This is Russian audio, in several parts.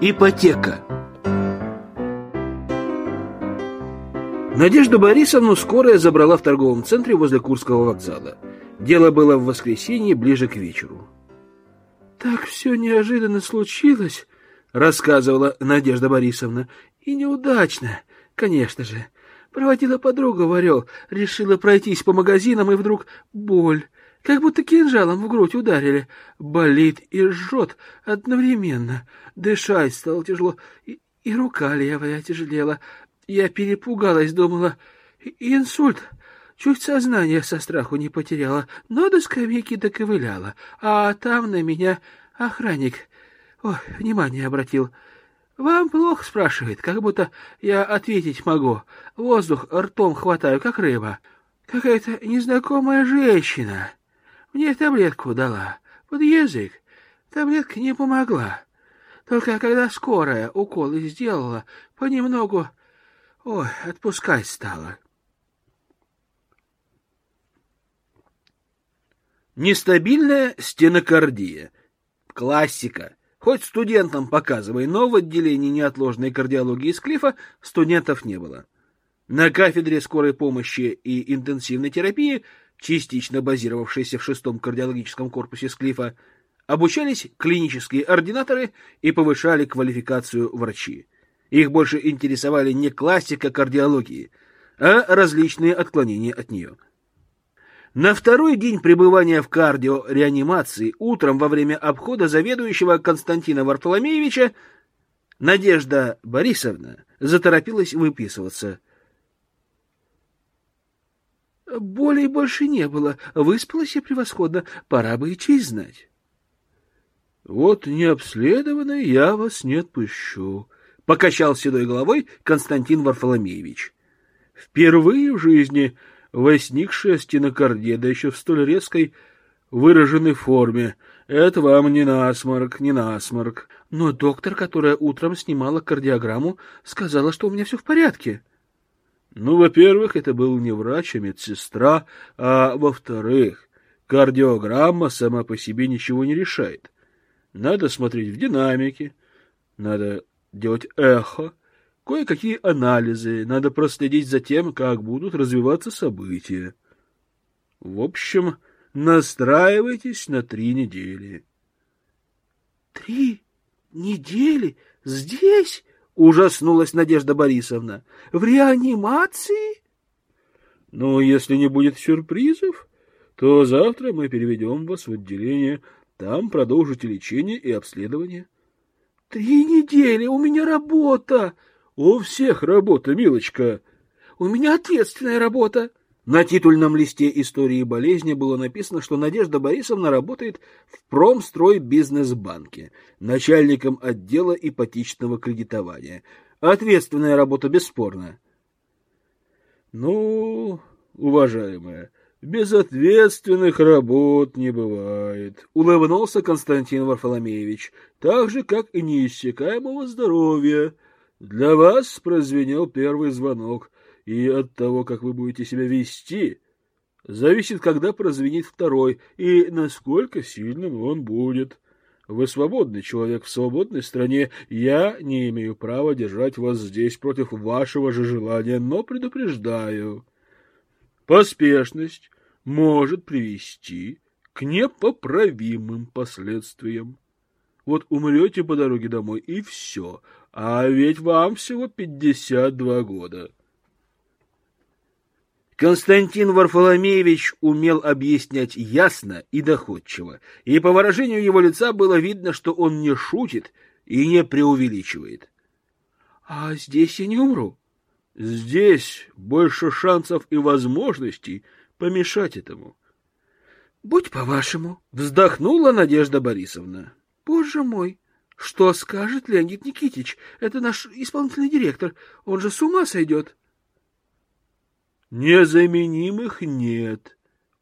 Ипотека. Надежду Борисовну скорая забрала в торговом центре возле Курского вокзала. Дело было в воскресенье, ближе к вечеру. «Так все неожиданно случилось», — рассказывала Надежда Борисовна. «И неудачно, конечно же. Проводила подругу в Орел, решила пройтись по магазинам, и вдруг боль, как будто кинжалом в грудь ударили. Болит и жжет одновременно. Дышать стало тяжело, и, и рука левая тяжелела. Я перепугалась, думала, инсульт. Чуть сознание со страху не потеряла, но до скамейки доковыляла. А там на меня охранник, ой, внимание обратил. «Вам плохо?» — спрашивает, как будто я ответить могу. Воздух ртом хватаю, как рыба. Какая-то незнакомая женщина. Мне таблетку дала. Под язык. Таблетка не помогла. Только когда скорая уколы сделала, понемногу... Ой, отпускать стала. Нестабильная стенокардия. Классика. Хоть студентам показывай, но в отделении неотложной кардиологии Склифа студентов не было. На кафедре скорой помощи и интенсивной терапии частично базировавшейся в шестом кардиологическом корпусе Склифа, обучались клинические ординаторы и повышали квалификацию врачи. Их больше интересовали не классика кардиологии, а различные отклонения от нее. На второй день пребывания в кардиореанимации утром во время обхода заведующего Константина Варфоломеевича Надежда Борисовна заторопилась выписываться – Болей больше не было. Выспалась я превосходно. Пора бы и честь знать. — Вот необследованный я вас не отпущу, — покачал седой головой Константин Варфоломеевич. Впервые в жизни возникшая стенокардия, да еще в столь резкой выраженной форме. Это вам не насморк, не насморк. Но доктор, которая утром снимала кардиограмму, сказала, что у меня все в порядке. Ну, во-первых, это был не врач, а медсестра, а во-вторых, кардиограмма сама по себе ничего не решает. Надо смотреть в динамике, надо делать эхо, кое-какие анализы, надо проследить за тем, как будут развиваться события. В общем, настраивайтесь на три недели. — Три недели? Здесь? Ужаснулась Надежда Борисовна. В реанимации? Ну, если не будет сюрпризов, то завтра мы переведем вас в отделение. Там продолжите лечение и обследование. Три недели, у меня работа. У всех работа, милочка. У меня ответственная работа. На титульном листе истории болезни было написано, что Надежда Борисовна работает в Промстройбизнесбанке, начальником отдела ипотечного кредитования. Ответственная работа, бесспорно. Ну, уважаемая, безответственных работ не бывает, улыбнулся Константин Варфоломеевич, так же, как и неиссякаемого здоровья. Для вас прозвенел первый звонок — и от того, как вы будете себя вести, зависит, когда прозвенит второй и насколько сильным он будет. Вы свободный человек в свободной стране. Я не имею права держать вас здесь против вашего же желания, но предупреждаю. Поспешность может привести к непоправимым последствиям. Вот умрете по дороге домой, и все. А ведь вам всего пятьдесят два года. Константин Варфоломеевич умел объяснять ясно и доходчиво, и по выражению его лица было видно, что он не шутит и не преувеличивает. — А здесь я не умру? — Здесь больше шансов и возможностей помешать этому. — Будь по-вашему, — вздохнула Надежда Борисовна. — Боже мой! Что скажет Леонид Никитич? Это наш исполнительный директор. Он же с ума сойдет. — Незаменимых нет,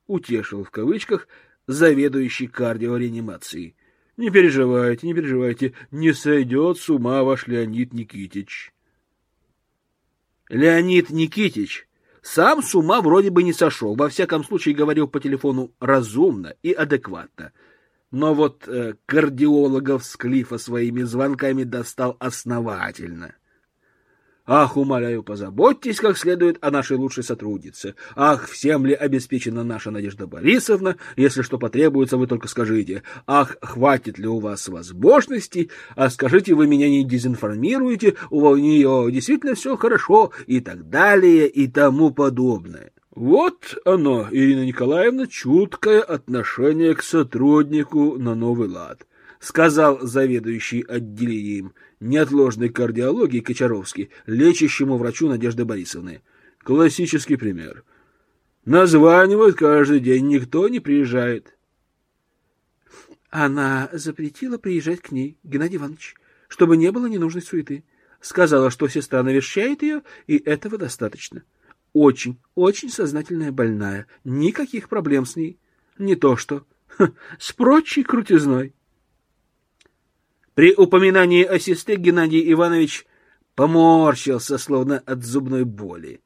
утешил в кавычках заведующий кардиореанимацией. Не переживайте, не переживайте, не сойдет с ума ваш Леонид Никитич. Леонид Никитич сам с ума вроде бы не сошел, во всяком случае говорил по телефону разумно и адекватно. но вот э, кардиологов с Клифа своими звонками достал основательно. Ах, умоляю, позаботьтесь как следует о нашей лучшей сотруднице. Ах, всем ли обеспечена наша Надежда Борисовна? Если что потребуется, вы только скажите. Ах, хватит ли у вас возможностей? А скажите, вы меня не дезинформируете, у нее действительно все хорошо и так далее и тому подобное. Вот оно, Ирина Николаевна, чуткое отношение к сотруднику на новый лад, сказал заведующий отделением неотложной кардиологии Кочаровский, лечащему врачу Надежды Борисовны. Классический пример. Названивают каждый день, никто не приезжает. Она запретила приезжать к ней, Геннадий Иванович, чтобы не было ненужной суеты. Сказала, что сестра навещает ее, и этого достаточно. Очень, очень сознательная больная. Никаких проблем с ней. Не то что ха, с прочей крутизной. При упоминании о сестре Геннадий Иванович поморщился, словно от зубной боли.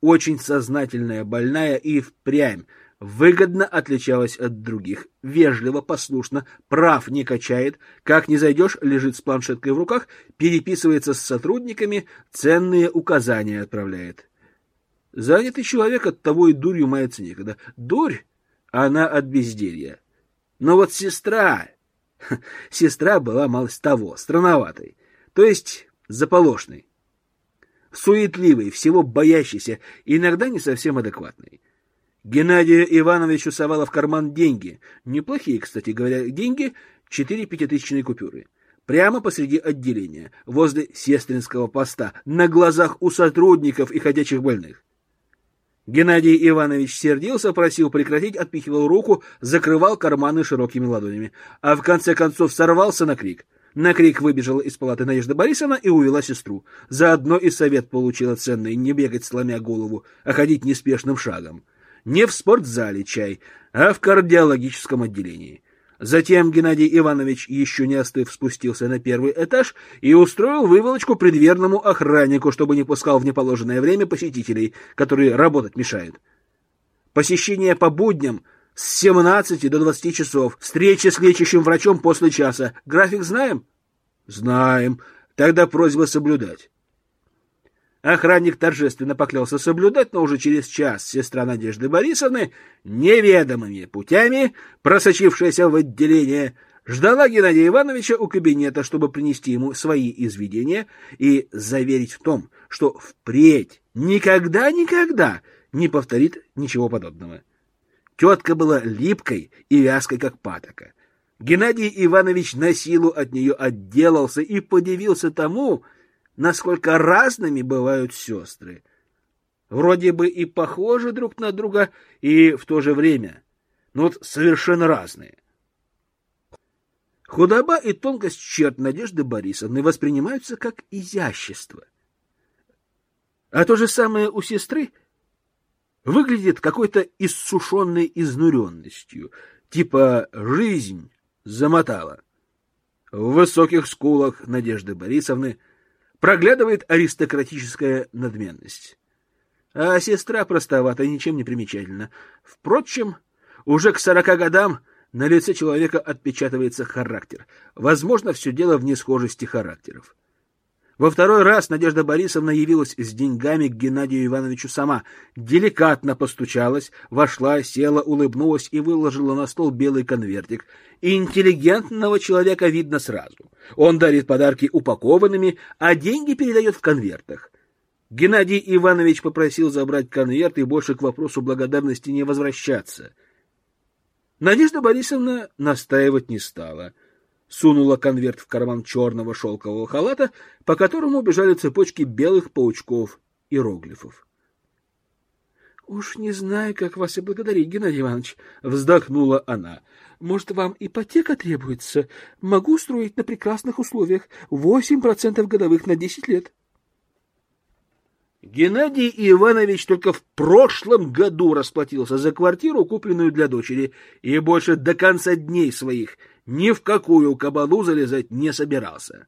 Очень сознательная больная и впрямь выгодно отличалась от других, вежливо, послушно, прав не качает, как не зайдешь, лежит с планшеткой в руках, переписывается с сотрудниками, ценные указания отправляет. Занятый человек от того и дурью мается некогда. Дурь, она от безделья. Но вот сестра Сестра была малость того, странноватой, то есть заполошной, суетливой, всего боящейся, иногда не совсем адекватной. Геннадию Ивановичу совала в карман деньги, неплохие, кстати говоря, деньги, четыре пятитысячные купюры, прямо посреди отделения, возле сестринского поста, на глазах у сотрудников и ходячих больных. Геннадий Иванович сердился, просил прекратить, отпихивал руку, закрывал карманы широкими ладонями, а в конце концов сорвался на крик. На крик выбежала из палаты Надежда Борисовна и увела сестру. Заодно и совет получила ценный — не бегать, сломя голову, а ходить неспешным шагом. Не в спортзале чай, а в кардиологическом отделении. Затем Геннадий Иванович, еще не остыв, спустился на первый этаж и устроил выволочку предверному охраннику, чтобы не пускал в неположенное время посетителей, которые работать мешают. Посещение по будням с 17 до 20 часов, встреча с лечащим врачом после часа. График знаем? Знаем. Тогда просьба соблюдать. Охранник торжественно поклялся соблюдать, но уже через час сестра Надежды Борисовны, неведомыми путями, просочившаяся в отделение, ждала Геннадия Ивановича у кабинета, чтобы принести ему свои изведения и заверить в том, что впредь никогда-никогда не повторит ничего подобного. Тетка была липкой и вязкой, как патока. Геннадий Иванович на силу от нее отделался и подивился тому, насколько разными бывают сестры. Вроде бы и похожи друг на друга, и в то же время, но вот совершенно разные. Худоба и тонкость черт Надежды Борисовны воспринимаются как изящество. А то же самое у сестры выглядит какой-то иссушенной изнуренностью, типа «жизнь замотала». В высоких скулах Надежды Борисовны – проглядывает аристократическая надменность. А сестра простовата, ничем не примечательна. Впрочем, уже к сорока годам на лице человека отпечатывается характер. Возможно, все дело в несхожести характеров. Во второй раз Надежда Борисовна явилась с деньгами к Геннадию Ивановичу сама, деликатно постучалась, вошла, села, улыбнулась и выложила на стол белый конвертик. Интеллигентного человека видно сразу. Он дарит подарки упакованными, а деньги передает в конвертах. Геннадий Иванович попросил забрать конверт и больше к вопросу благодарности не возвращаться. Надежда Борисовна настаивать не стала — сунула конверт в карман черного шелкового халата, по которому бежали цепочки белых паучков иероглифов. — Уж не знаю, как вас и благодарить, Геннадий Иванович, — вздохнула она. — Может, вам ипотека требуется? Могу устроить на прекрасных условиях. Восемь процентов годовых на десять лет. Геннадий Иванович только в прошлом году расплатился за квартиру, купленную для дочери, и больше до конца дней своих — ни в какую кабалу залезать не собирался.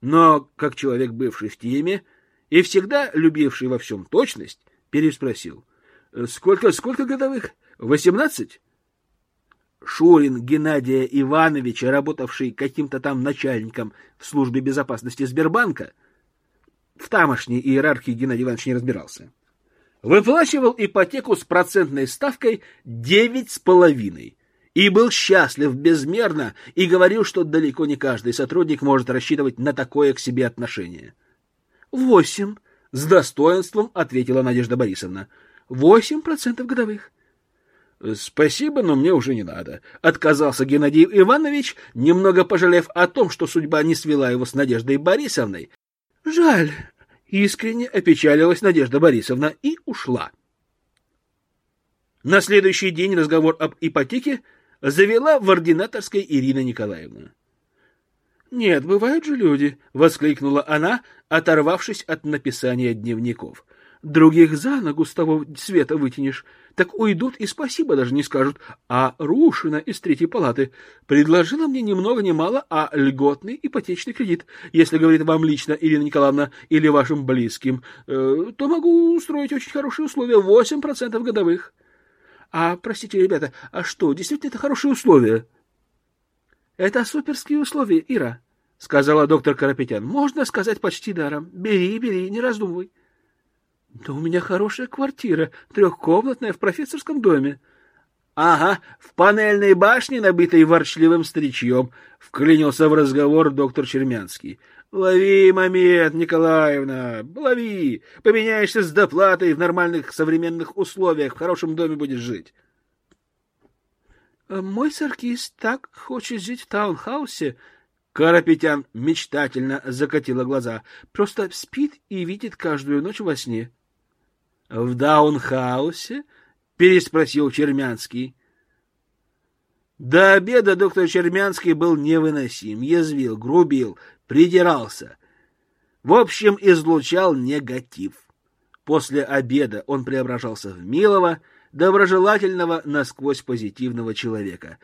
Но, как человек, бывший в теме и всегда любивший во всем точность, переспросил. — Сколько, сколько годовых? Восемнадцать? Шурин Геннадия Ивановича, работавший каким-то там начальником в службе безопасности Сбербанка, в тамошней иерархии Геннадий Иванович не разбирался, выплачивал ипотеку с процентной ставкой девять с половиной и был счастлив безмерно и говорил, что далеко не каждый сотрудник может рассчитывать на такое к себе отношение. «Восемь», — с достоинством ответила Надежда Борисовна. «Восемь процентов годовых». «Спасибо, но мне уже не надо», — отказался Геннадий Иванович, немного пожалев о том, что судьба не свела его с Надеждой Борисовной. «Жаль», — искренне опечалилась Надежда Борисовна и ушла. На следующий день разговор об ипотеке завела в ординаторской Ирина Николаевна. «Нет, бывают же люди», — воскликнула она, оторвавшись от написания дневников. «Других за ногу с того света вытянешь, так уйдут и спасибо даже не скажут. А Рушина из третьей палаты предложила мне ни много ни мало, а льготный ипотечный кредит. Если говорит вам лично, Ирина Николаевна, или вашим близким, э, то могу устроить очень хорошие условия, восемь процентов годовых». А, простите, ребята, а что, действительно это хорошие условия? Это суперские условия, Ира, сказала доктор Карапетян. Можно сказать почти даром. Бери, бери, не раздумывай. Да у меня хорошая квартира, трехкомнатная в профессорском доме. Ага, в панельной башне, набитой ворчливым старичьем, вклинился в разговор доктор Чермянский. Лови момент, Николаевна, лови. Поменяешься с доплатой в нормальных современных условиях, в хорошем доме будешь жить. А мой саркист так хочет жить в таунхаусе. Карапетян мечтательно закатила глаза. Просто спит и видит каждую ночь во сне. — В даунхаусе? — переспросил Чермянский. До обеда доктор Чермянский был невыносим, язвил, грубил, придирался. В общем, излучал негатив. После обеда он преображался в милого, доброжелательного, насквозь позитивного человека.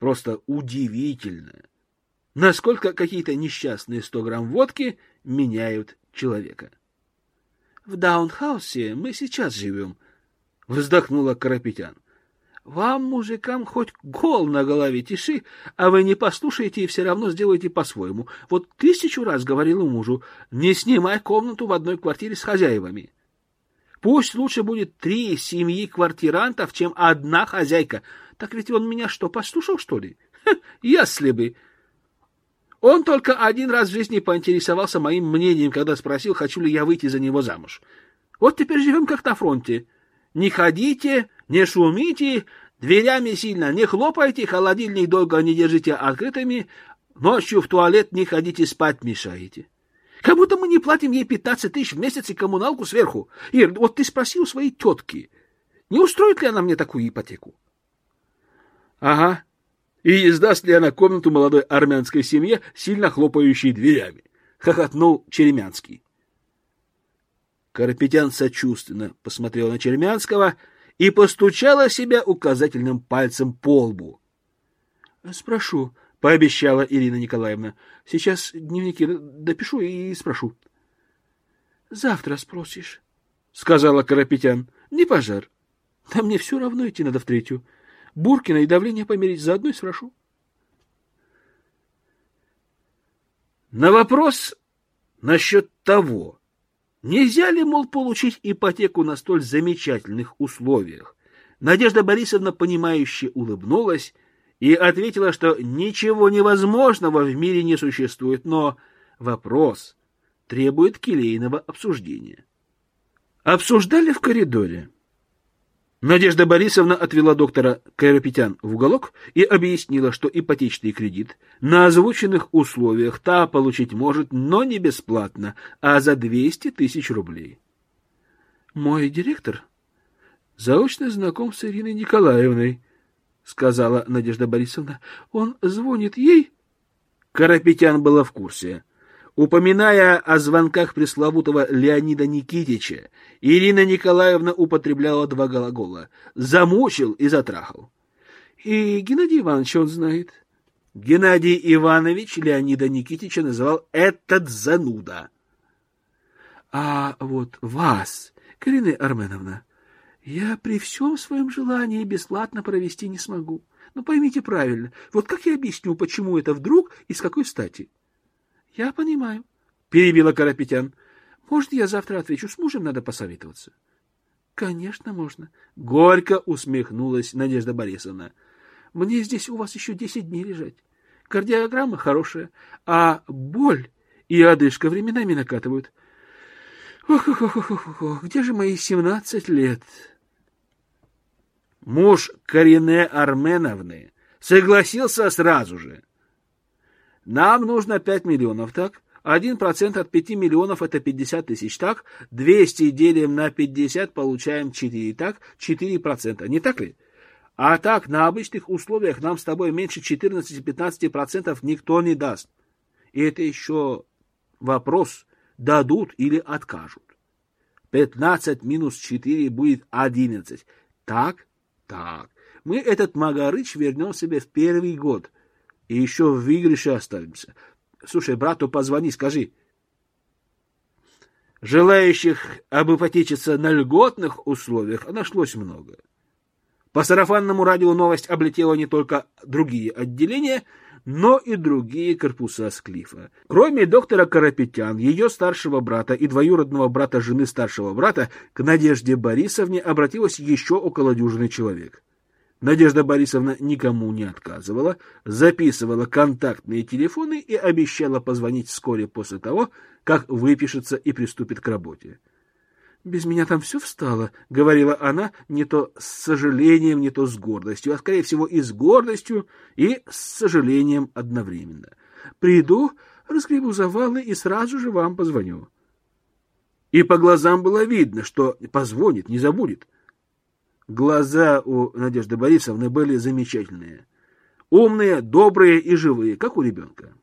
Просто удивительно, насколько какие-то несчастные сто грамм водки меняют человека. — В Даунхаусе мы сейчас живем, — вздохнула Карапетян. Вам, мужикам, хоть гол на голове тиши, а вы не послушаете и все равно сделаете по-своему. Вот тысячу раз говорила мужу, не снимай комнату в одной квартире с хозяевами. Пусть лучше будет три семьи квартирантов, чем одна хозяйка. Так ведь он меня что, послушал, что ли? Ха, если бы. Он только один раз в жизни поинтересовался моим мнением, когда спросил, хочу ли я выйти за него замуж. Вот теперь живем как на фронте. Не ходите, не шумите, дверями сильно не хлопайте, холодильник долго не держите открытыми, ночью в туалет не ходите, спать мешаете. Как будто мы не платим ей 15 тысяч в месяц и коммуналку сверху. Ир, вот ты спроси у своей тетки, не устроит ли она мне такую ипотеку? Ага. И издаст ли она комнату молодой армянской семье, сильно хлопающей дверями? Хохотнул Черемянский. Карапетян сочувственно посмотрел на Чермянского и постучала себя указательным пальцем по лбу. — Спрошу, — пообещала Ирина Николаевна. — Сейчас дневники допишу и спрошу. — Завтра спросишь, — сказала Карапетян. — Не пожар. Да мне все равно идти надо в третью. Буркина и давление померить заодно и спрошу. На вопрос насчет того, Нельзя ли, мол, получить ипотеку на столь замечательных условиях? Надежда Борисовна, понимающе улыбнулась и ответила, что ничего невозможного в мире не существует, но вопрос требует келейного обсуждения. Обсуждали в коридоре. Надежда Борисовна отвела доктора Карапетян в уголок и объяснила, что ипотечный кредит на озвученных условиях та получить может, но не бесплатно, а за 200 тысяч рублей. «Мой директор заочно знаком с Ириной Николаевной», — сказала Надежда Борисовна. «Он звонит ей?» Карапетян была в курсе. Упоминая о звонках пресловутого Леонида Никитича, Ирина Николаевна употребляла два глагола «замучил» и «затрахал». И Геннадий Иванович он знает. Геннадий Иванович Леонида Никитича называл «этот зануда». А вот вас, Карина Арменовна, я при всем своем желании бесплатно провести не смогу. Ну, поймите правильно. Вот как я объясню, почему это вдруг и с какой стати? — Я понимаю, — перебила Карапетян. — Может, я завтра отвечу, с мужем надо посоветоваться? — Конечно, можно. Горько усмехнулась Надежда Борисовна. — Мне здесь у вас еще десять дней лежать. Кардиограмма хорошая, а боль и одышка временами накатывают. Ох, ох, ох, ох, ох, где же мои семнадцать лет? Муж Карине Арменовны согласился сразу же. Нам нужно пять миллионов, так? Один процент от пяти миллионов — это пятьдесят тысяч, так? Двести делим на пятьдесят, получаем четыре, так? Четыре процента, не так ли? А так, на обычных условиях нам с тобой меньше 14-15% никто не даст. И это еще вопрос, дадут или откажут. 15 минус 4 будет 11. Так? Так. Мы этот Магарыч вернем себе в первый год. И еще в выигрыше оставимся. Слушай, брату позвони, скажи. Желающих обыпотечиться на льготных условиях нашлось много. По сарафанному радио новость облетела не только другие отделения, но и другие корпуса Склифа. Кроме доктора Карапетян, ее старшего брата и двоюродного брата жены старшего брата, к Надежде Борисовне обратилось еще около дюжины человек. Надежда Борисовна никому не отказывала, записывала контактные телефоны и обещала позвонить вскоре после того, как выпишется и приступит к работе. «Без меня там все встало», — говорила она не то с сожалением, не то с гордостью, а, скорее всего, и с гордостью, и с сожалением одновременно. «Приду, разгребу завалы и сразу же вам позвоню». И по глазам было видно, что позвонит, не забудет. Глаза у Надежды Борисовны были замечательные. Умные, добрые и живые, как у ребенка.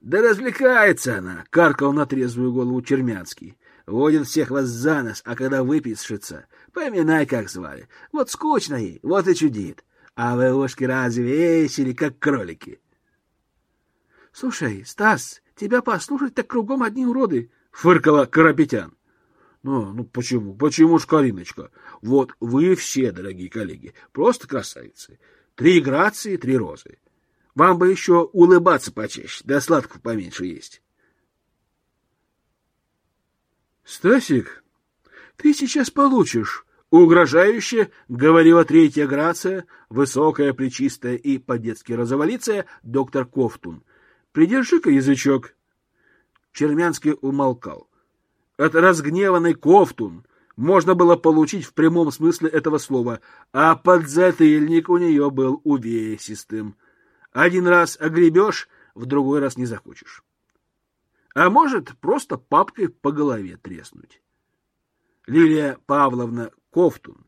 «Да развлекается она!» — каркал на трезвую голову Чермянский. Водит всех вас за нос, а когда выпишется, поминай, как звали. Вот скучно ей, вот и чудит. А вы ушки разве весели, как кролики? — Слушай, Стас, тебя послушать так кругом одни уроды, — фыркала Карапетян. Ну, ну почему? Почему ж, Кариночка? Вот вы все, дорогие коллеги, просто красавицы. Три грации, три розы. Вам бы еще улыбаться почаще, да сладкого поменьше есть. Стасик, ты сейчас получишь, угрожающе говорила третья грация, высокая, плечистая и по-детски розоволицая доктор Кофтун. Придержи-ка язычок. Чермянский умолкал. От разгневанной Кофтун можно было получить в прямом смысле этого слова, а подзатыльник у нее был увесистым. Один раз огребешь, в другой раз не захочешь а может, просто папкой по голове треснуть. Лилия Павловна Кофтун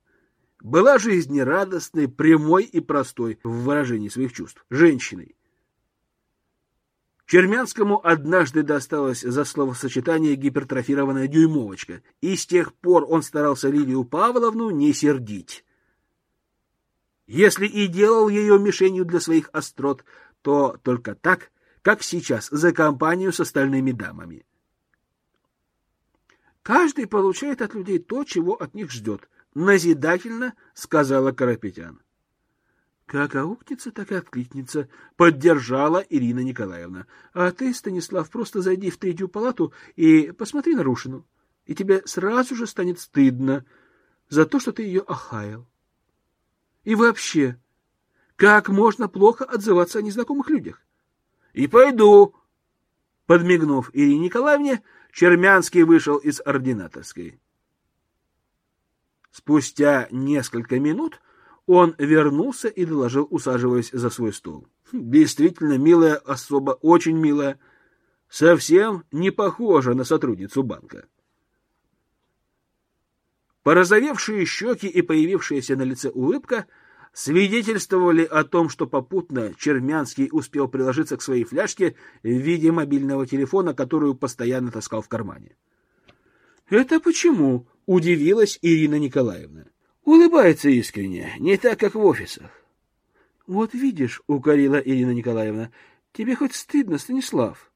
была жизнерадостной, прямой и простой в выражении своих чувств, женщиной. Чермянскому однажды досталось за словосочетание гипертрофированная дюймовочка, и с тех пор он старался Лилию Павловну не сердить. Если и делал ее мишенью для своих острот, то только так, как сейчас, за компанию с остальными дамами. Каждый получает от людей то, чего от них ждет, назидательно сказала Карапетян. Как аукнется, так и откликнется, поддержала Ирина Николаевна. А ты, Станислав, просто зайди в третью палату и посмотри на Рушину, и тебе сразу же станет стыдно за то, что ты ее охаял. И вообще, как можно плохо отзываться о незнакомых людях? и пойду. Подмигнув Ирине Николаевне, Чермянский вышел из ординаторской. Спустя несколько минут он вернулся и доложил, усаживаясь за свой стол. Действительно, милая особа, очень милая, совсем не похожа на сотрудницу банка. Порозовевшие щеки и появившаяся на лице улыбка — свидетельствовали о том, что попутно Чермянский успел приложиться к своей фляжке в виде мобильного телефона, которую постоянно таскал в кармане. «Это почему?» — удивилась Ирина Николаевна. Улыбается искренне, не так, как в офисах. «Вот видишь», — укорила Ирина Николаевна, — «тебе хоть стыдно, Станислав?»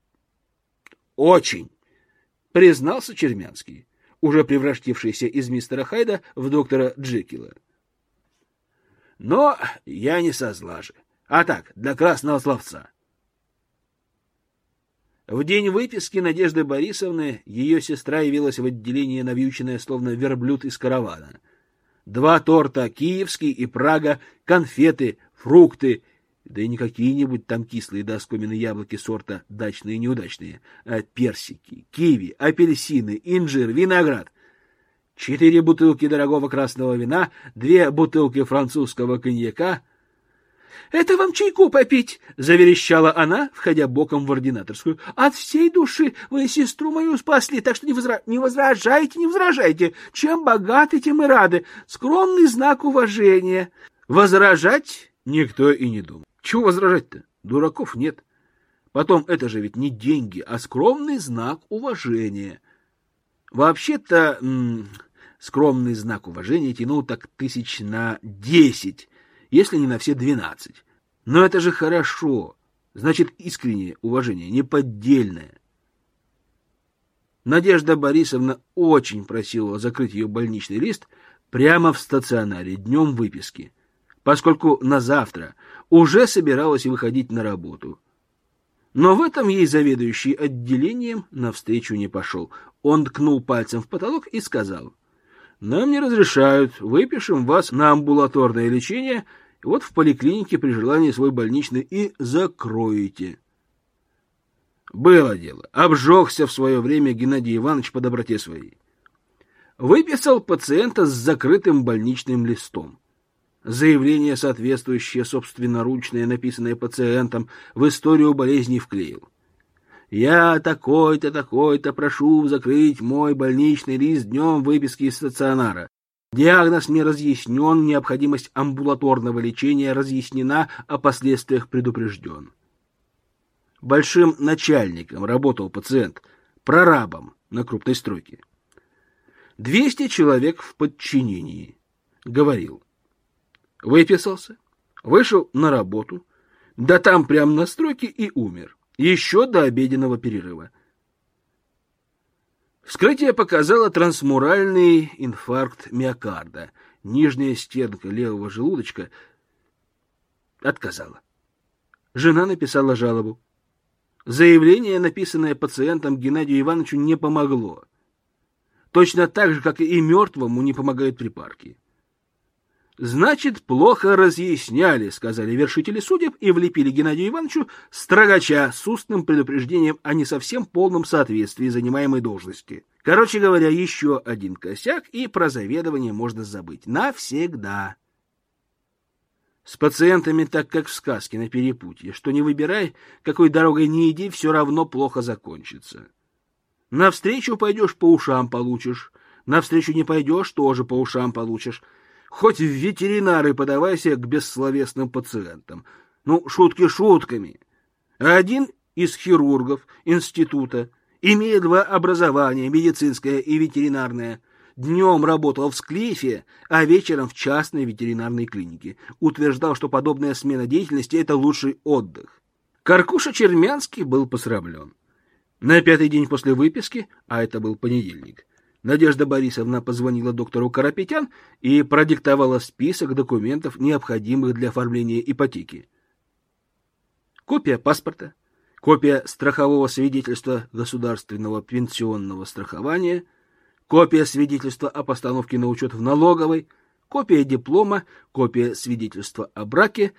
«Очень», — признался Чермянский, уже превратившийся из мистера Хайда в доктора Джекила. Но я не со зла же. А так, для красного словца. В день выписки Надежды Борисовны ее сестра явилась в отделение, навьюченная, словно верблюд из каравана. Два торта «Киевский» и «Прага», конфеты, фрукты, да и не какие-нибудь там кислые доскомины яблоки сорта дачные и неудачные, а персики, киви, апельсины, инжир, виноград. Четыре бутылки дорогого красного вина, две бутылки французского коньяка — это вам чайку попить, — заверещала она, входя боком в ординаторскую. — От всей души вы сестру мою спасли, так что не, возра... не возражайте, не возражайте. Чем богаты, тем и рады. Скромный знак уважения. Возражать никто и не думал. Чего возражать-то? Дураков нет. Потом, это же ведь не деньги, а скромный знак уважения. Вообще-то, скромный знак уважения тянул так тысяч на десять если не на все двенадцать. Но это же хорошо. Значит, искреннее уважение, неподдельное. Надежда Борисовна очень просила закрыть ее больничный лист прямо в стационаре днем выписки, поскольку на завтра уже собиралась выходить на работу. Но в этом ей заведующий отделением навстречу не пошел. Он ткнул пальцем в потолок и сказал — нам не разрешают, выпишем вас на амбулаторное лечение, вот в поликлинике при желании свой больничный и закроете. Было дело. Обжегся в свое время Геннадий Иванович по доброте своей. Выписал пациента с закрытым больничным листом. Заявление, соответствующее собственноручное, написанное пациентом, в историю болезни вклеил. Я такой-то, такой-то прошу закрыть мой больничный лист днем выписки из стационара. Диагноз не разъяснен, необходимость амбулаторного лечения разъяснена, о последствиях предупрежден. Большим начальником работал пациент, прорабом на крупной стройке. Двести человек в подчинении. Говорил. Выписался, вышел на работу, да там прямо на стройке и умер еще до обеденного перерыва. Вскрытие показало трансмуральный инфаркт миокарда. Нижняя стенка левого желудочка отказала. Жена написала жалобу. Заявление, написанное пациентом Геннадию Ивановичу, не помогло. Точно так же, как и мертвому не помогают припарки. Значит, плохо разъясняли, сказали вершители судеб и влепили Геннадию Ивановичу строгача с устным предупреждением о не совсем полном соответствии занимаемой должности. Короче говоря, еще один косяк, и про заведование можно забыть. Навсегда. С пациентами так, как в сказке на перепутье, что не выбирай, какой дорогой не иди, все равно плохо закончится. Навстречу пойдешь, по ушам получишь. Навстречу не пойдешь, тоже по ушам получишь. Хоть в ветеринары подавайся к бессловесным пациентам. Ну, шутки шутками. Один из хирургов института, имея два образования, медицинское и ветеринарное, днем работал в Склифе, а вечером в частной ветеринарной клинике. Утверждал, что подобная смена деятельности – это лучший отдых. Каркуша Чермянский был посрамлен. На пятый день после выписки, а это был понедельник, Надежда Борисовна позвонила доктору Карапетян и продиктовала список документов, необходимых для оформления ипотеки. Копия паспорта, копия страхового свидетельства государственного пенсионного страхования, копия свидетельства о постановке на учет в налоговой, копия диплома, копия свидетельства о браке,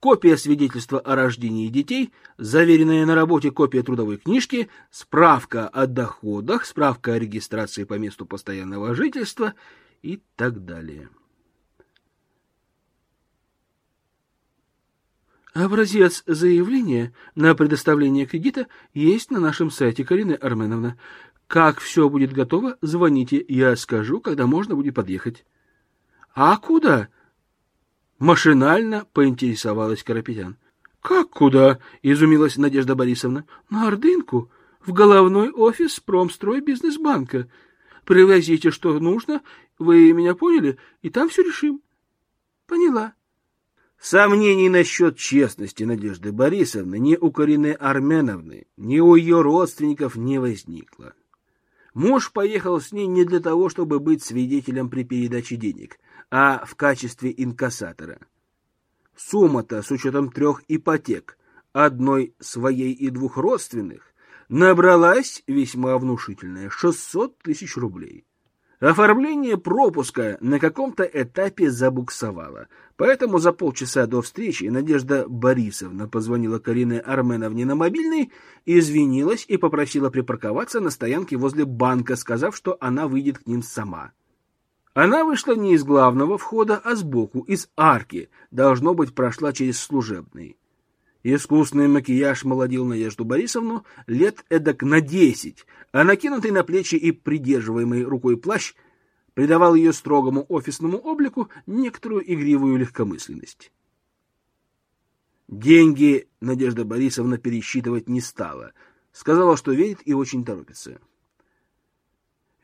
копия свидетельства о рождении детей, заверенная на работе копия трудовой книжки, справка о доходах, справка о регистрации по месту постоянного жительства и так далее. Образец заявления на предоставление кредита есть на нашем сайте, Карина Арменовна. Как все будет готово, звоните, я скажу, когда можно будет подъехать. — А куда? Машинально поинтересовалась Карапетян. — Как куда? — изумилась Надежда Борисовна. — На Ордынку, в головной офис Промстрой Бизнесбанка. Привозите, что нужно, вы меня поняли, и там все решим. — Поняла. Сомнений насчет честности Надежды Борисовны ни у Карины Арменовны, ни у ее родственников не возникло. Муж поехал с ней не для того, чтобы быть свидетелем при передаче денег — а в качестве инкассатора. Сумма-то с учетом трех ипотек, одной своей и двух родственных, набралась весьма внушительная — 600 тысяч рублей. Оформление пропуска на каком-то этапе забуксовало, поэтому за полчаса до встречи Надежда Борисовна позвонила Карине Арменовне на мобильный, извинилась и попросила припарковаться на стоянке возле банка, сказав, что она выйдет к ним сама. Она вышла не из главного входа, а сбоку, из арки, должно быть, прошла через служебный. Искусный макияж молодил Надежду Борисовну лет эдак на десять, а накинутый на плечи и придерживаемый рукой плащ придавал ее строгому офисному облику некоторую игривую легкомысленность. Деньги Надежда Борисовна пересчитывать не стала. Сказала, что верит и очень торопится.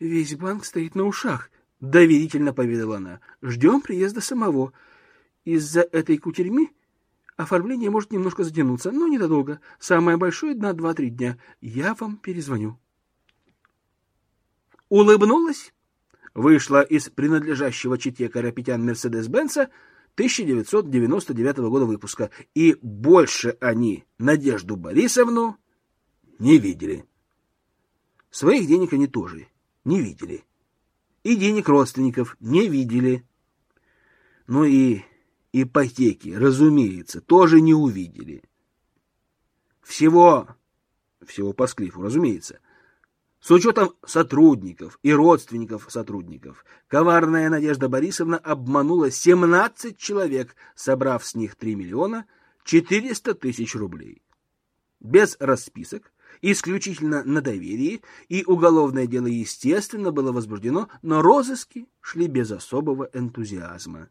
«Весь банк стоит на ушах», — доверительно поведала она. «Ждем приезда самого. Из-за этой кутерьмы оформление может немножко затянуться, но недолго. Самое большое — на два-три дня. Я вам перезвоню» улыбнулась, вышла из принадлежащего чите Карапетян Мерседес-Бенца 1999 года выпуска, и больше они Надежду Борисовну не видели. Своих денег они тоже не видели. И денег родственников не видели. Ну и ипотеки, разумеется, тоже не увидели. Всего, всего по склифу, разумеется, с учетом сотрудников и родственников сотрудников, коварная Надежда Борисовна обманула 17 человек, собрав с них 3 миллиона 400 тысяч рублей. Без расписок, исключительно на доверии, и уголовное дело, естественно, было возбуждено, но розыски шли без особого энтузиазма.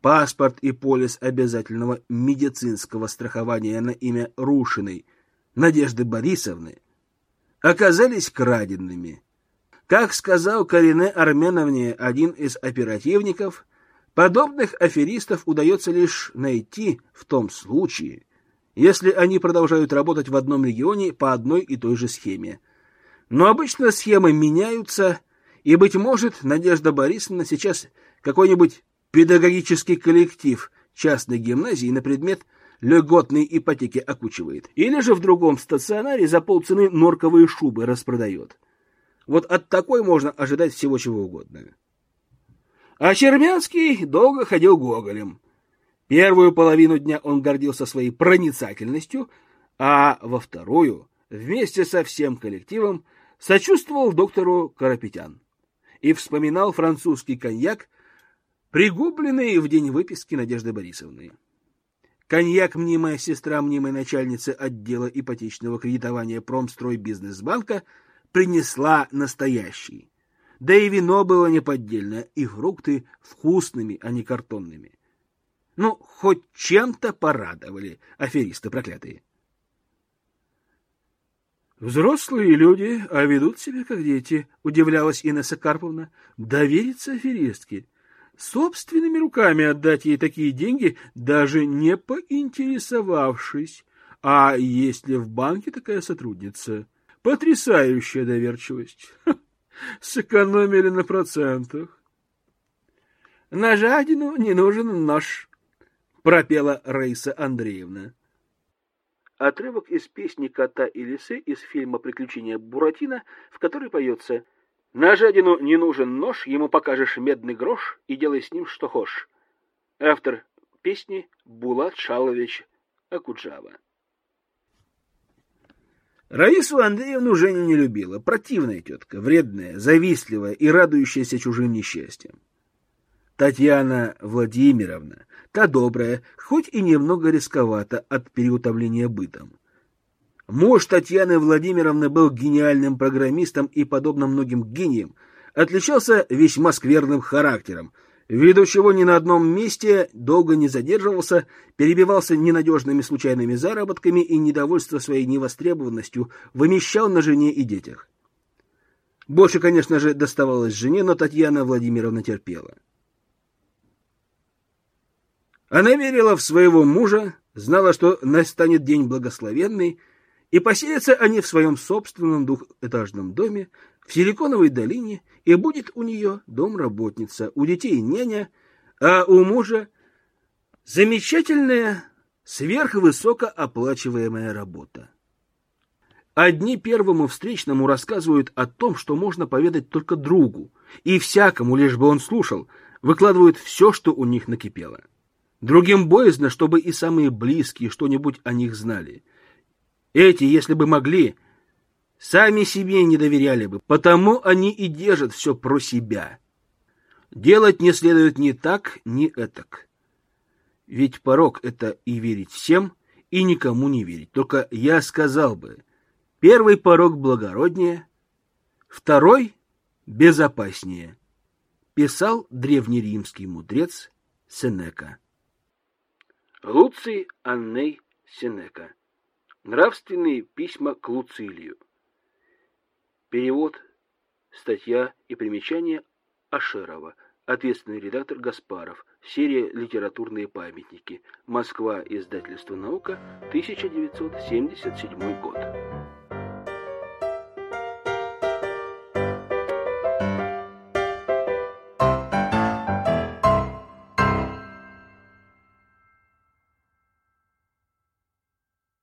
Паспорт и полис обязательного медицинского страхования на имя Рушиной Надежды Борисовны – оказались краденными. Как сказал Карине Арменовне один из оперативников, подобных аферистов удается лишь найти в том случае, если они продолжают работать в одном регионе по одной и той же схеме. Но обычно схемы меняются, и, быть может, Надежда Борисовна сейчас какой-нибудь педагогический коллектив частной гимназии на предмет льготные ипотеки окучивает. Или же в другом стационаре за полцены норковые шубы распродает. Вот от такой можно ожидать всего чего угодно. А Чермянский долго ходил гоголем. Первую половину дня он гордился своей проницательностью, а во вторую, вместе со всем коллективом, сочувствовал доктору Карапетян и вспоминал французский коньяк, пригубленный в день выписки Надежды Борисовны. Коньяк мнимая сестра мнимой начальницы отдела ипотечного кредитования Промстройбизнесбанка принесла настоящий. Да и вино было неподдельное, и фрукты вкусными, а не картонными. Ну, хоть чем-то порадовали аферисты проклятые. Взрослые люди, а ведут себя как дети, удивлялась Инесса Карповна. Довериться аферистке собственными руками отдать ей такие деньги, даже не поинтересовавшись, а есть ли в банке такая сотрудница. Потрясающая доверчивость. Сэкономили на процентах. На жадину не нужен нож, пропела Раиса Андреевна. Отрывок из песни «Кота и лисы» из фильма «Приключения Буратино», в которой поется на жадину не нужен нож, ему покажешь медный грош и делай с ним что хочешь. Автор песни Булат Шалович Акуджава. Раису Андреевну Женя не любила. Противная тетка, вредная, завистливая и радующаяся чужим несчастьям. Татьяна Владимировна, та добрая, хоть и немного рисковата от переутомления бытом. Муж Татьяны Владимировны был гениальным программистом и, подобно многим гениям, отличался весьма скверным характером, ввиду чего ни на одном месте долго не задерживался, перебивался ненадежными случайными заработками и недовольство своей невостребованностью вымещал на жене и детях. Больше, конечно же, доставалось жене, но Татьяна Владимировна терпела. Она верила в своего мужа, знала, что настанет день благословенный, и поселятся они в своем собственном двухэтажном доме в Силиконовой долине, и будет у нее дом-работница, у детей няня, а у мужа Замечательная, сверхвысокооплачиваемая работа. Одни первому встречному рассказывают о том, что можно поведать только другу, и всякому, лишь бы он слушал, выкладывают все, что у них накипело. Другим боязно, чтобы и самые близкие что-нибудь о них знали. Эти, если бы могли, сами себе не доверяли бы, потому они и держат все про себя. Делать не следует ни так, ни этак. Ведь порог — это и верить всем, и никому не верить. Только я сказал бы, первый порог благороднее, второй — безопаснее, писал древнеримский мудрец Сенека. Луций Анней Сенека. Нравственные письма к Луцилию. Перевод, статья и примечание Ашерова. Ответственный редактор Гаспаров. Серия «Литературные памятники». Москва. Издательство «Наука». 1977 год.